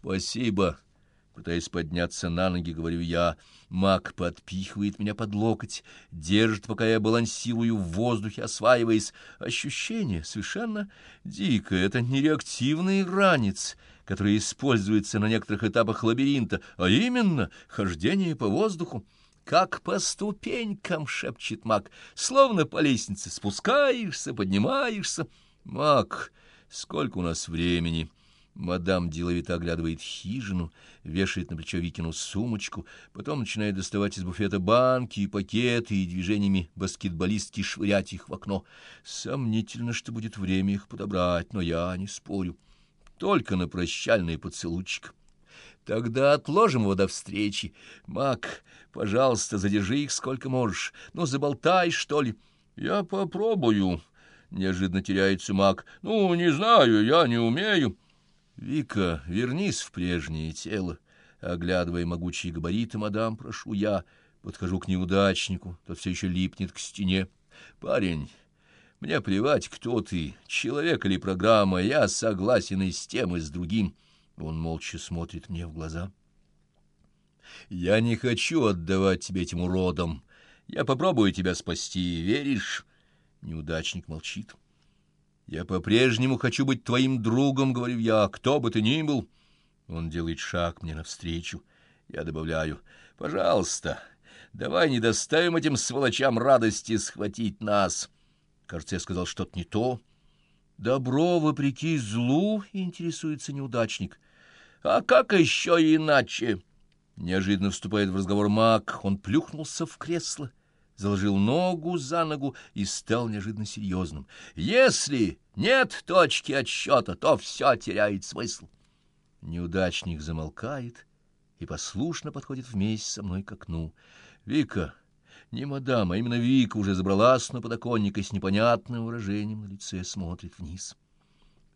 Спасибо. Пытаясь подняться на ноги, говорю я. Маг подпихивает меня под локоть, держит, пока я балансирую в воздухе, осваиваясь. Ощущение совершенно дикое. Это не реактивный ранец, который используется на некоторых этапах лабиринта, а именно хождение по воздуху. «Как по ступенькам!» — шепчет маг. «Словно по лестнице спускаешься, поднимаешься». «Маг, сколько у нас времени?» Мадам деловито оглядывает хижину, вешает на плечо Викину сумочку, потом начинает доставать из буфета банки и пакеты и движениями баскетболистки швырять их в окно. Сомнительно, что будет время их подобрать, но я не спорю. Только на прощальный поцелуйчик. Тогда отложим его до встречи. Мак, пожалуйста, задержи их сколько можешь. Ну, заболтай, что ли. Я попробую. Неожиданно теряется Мак. Ну, не знаю, я не умею. «Вика, вернись в прежнее тело!» Оглядывая могучие габариты, мадам, прошу я, подхожу к неудачнику, тот все еще липнет к стене. «Парень, мне плевать, кто ты, человек или программа, я согласен и с тем, и с другим». Он молча смотрит мне в глаза. «Я не хочу отдавать тебе этим уродам. Я попробую тебя спасти, веришь?» Неудачник молчит. Я по-прежнему хочу быть твоим другом, говорю я, кто бы ты ни был. Он делает шаг мне навстречу. Я добавляю, пожалуйста, давай не доставим этим сволочам радости схватить нас. Кажется, я сказал что-то не то. Добро вопреки злу, интересуется неудачник. А как еще иначе? Неожиданно вступает в разговор маг. Он плюхнулся в кресло заложил ногу за ногу и стал неожиданно серьезным. «Если нет точки отсчета, то все теряет смысл». Неудачник замолкает и послушно подходит вместе со мной к окну. «Вика, не мадам, а именно Вика уже забралась на подоконник и с непонятным выражением на лице смотрит вниз».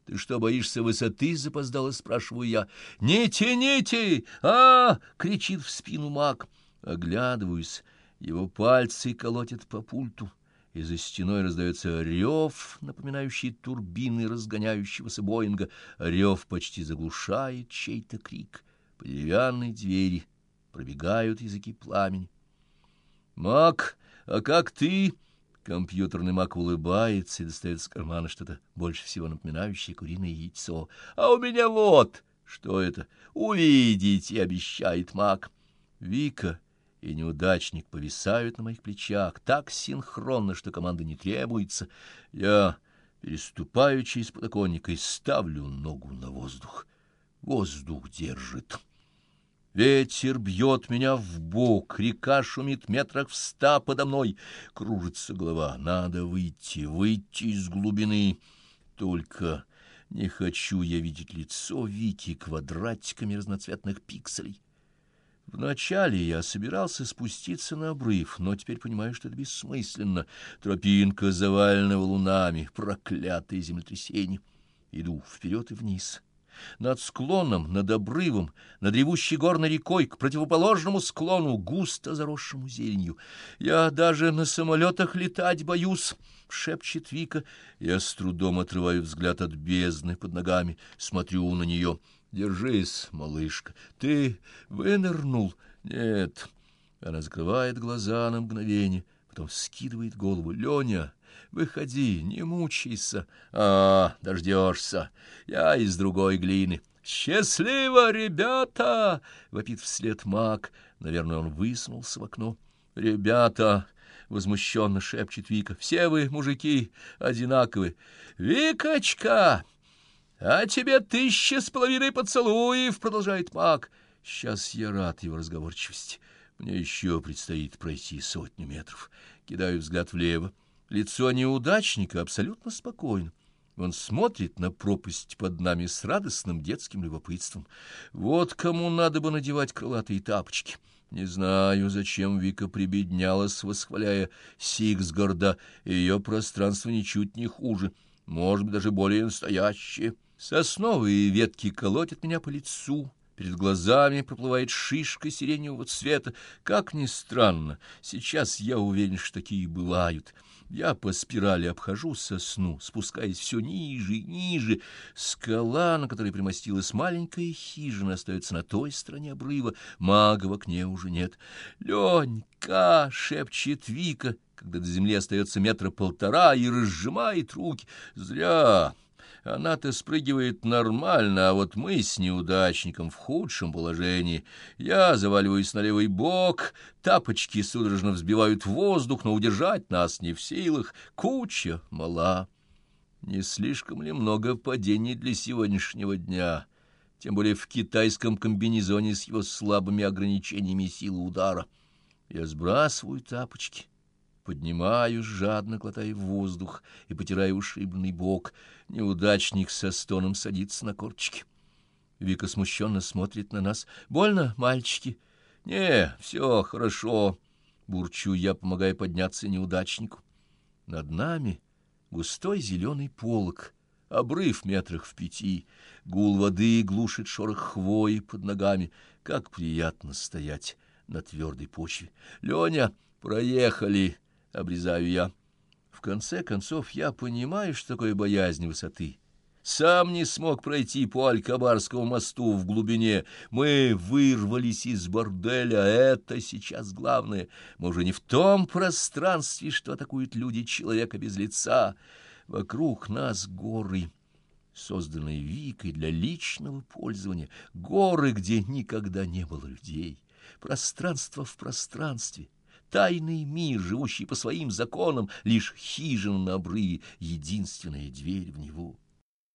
«Ты что, боишься высоты?» — запоздало, спрашиваю я. «Не тяните! а, кричит в спину маг. Оглядываюсь его пальцы колотят по пульту, и за стеной раздается рев, напоминающий турбины разгоняющегося Боинга. Рев почти заглушает чей-то крик. По деревянной двери пробегают языки пламени. «Мак, а как ты?» Компьютерный мак улыбается и достает из кармана что-то больше всего напоминающее куриное яйцо. «А у меня вот!» «Что это?» «Увидите!» — обещает мак. Вика и неудачник повисают на моих плечах так синхронно, что команда не требуется. Я переступаю через подоконник и ставлю ногу на воздух. Воздух держит. Ветер бьет меня в бок, река шумит метрах в ста подо мной. Кружится голова. Надо выйти, выйти из глубины. Только не хочу я видеть лицо Вики квадратиками разноцветных пикселей. Вначале я собирался спуститься на обрыв, но теперь понимаю, что это бессмысленно. Тропинка завалена валунами, проклятое землетрясение. Иду вперед и вниз. Над склоном, над обрывом, над ревущей горной рекой, к противоположному склону, густо заросшему зеленью. Я даже на самолетах летать боюсь, — шепчет Вика. Я с трудом отрываю взгляд от бездны под ногами, смотрю на нее — Держись, малышка. Ты вынырнул? Нет. Она закрывает глаза на мгновение, потом скидывает голову. Леня, выходи, не мучайся. А, дождешься. Я из другой глины. «Счастливо, ребята!» — вопит вслед маг. Наверное, он высунулся в окно. «Ребята!» — возмущенно шепчет Вика. «Все вы, мужики, одинаковы!» «Викочка!» «А тебе тысяча с половиной поцелуев!» — продолжает маг. «Сейчас я рад его разговорчивости. Мне еще предстоит пройти сотню метров. Кидаю взгляд влево. Лицо неудачника абсолютно спокойно. Он смотрит на пропасть под нами с радостным детским любопытством. Вот кому надо бы надевать крылатые тапочки. Не знаю, зачем Вика прибеднялась, восхваляя Сиксгорда. Ее пространство ничуть не хуже, может быть, даже более настоящее. Сосновые ветки колотят меня по лицу, Перед глазами проплывает шишка сиреневого цвета. Как ни странно, сейчас я уверен, что такие бывают. Я по спирали обхожу сосну, спускаясь все ниже и ниже. Скала, на которой примостилась маленькая хижина, остается на той стороне обрыва. Мага в окне уже нет. «Ленька!» — шепчет Вика, когда до земли остается метра полтора, и разжимает руки. «Зря!» Она-то спрыгивает нормально, а вот мы с неудачником в худшем положении. Я заваливаюсь на левый бок, тапочки судорожно взбивают воздух, но удержать нас не в силах. Куча мала. Не слишком ли много падений для сегодняшнего дня? Тем более в китайском комбинезоне с его слабыми ограничениями силы удара. Я сбрасываю тапочки Поднимаюсь, жадно глотая воздух и потирая ушибленный бок. Неудачник со стоном садится на корточки. Вика смущенно смотрит на нас. «Больно, мальчики?» «Не, все хорошо», — бурчу я, помогая подняться неудачнику. Над нами густой зеленый полог, обрыв метрах в пяти, гул воды глушит шорох хвои под ногами. Как приятно стоять на твердой почве. «Леня, проехали!» — обрезаю я. В конце концов, я понимаю, что такое боязнь высоты. Сам не смог пройти по Алькабарскому мосту в глубине. Мы вырвались из борделя, это сейчас главное. Мы уже не в том пространстве, что атакуют люди человека без лица. Вокруг нас горы, созданные Викой для личного пользования. Горы, где никогда не было людей. Пространство в пространстве — тайный мир, живущий по своим законам, лишь хижина на обрыве, единственная дверь в него.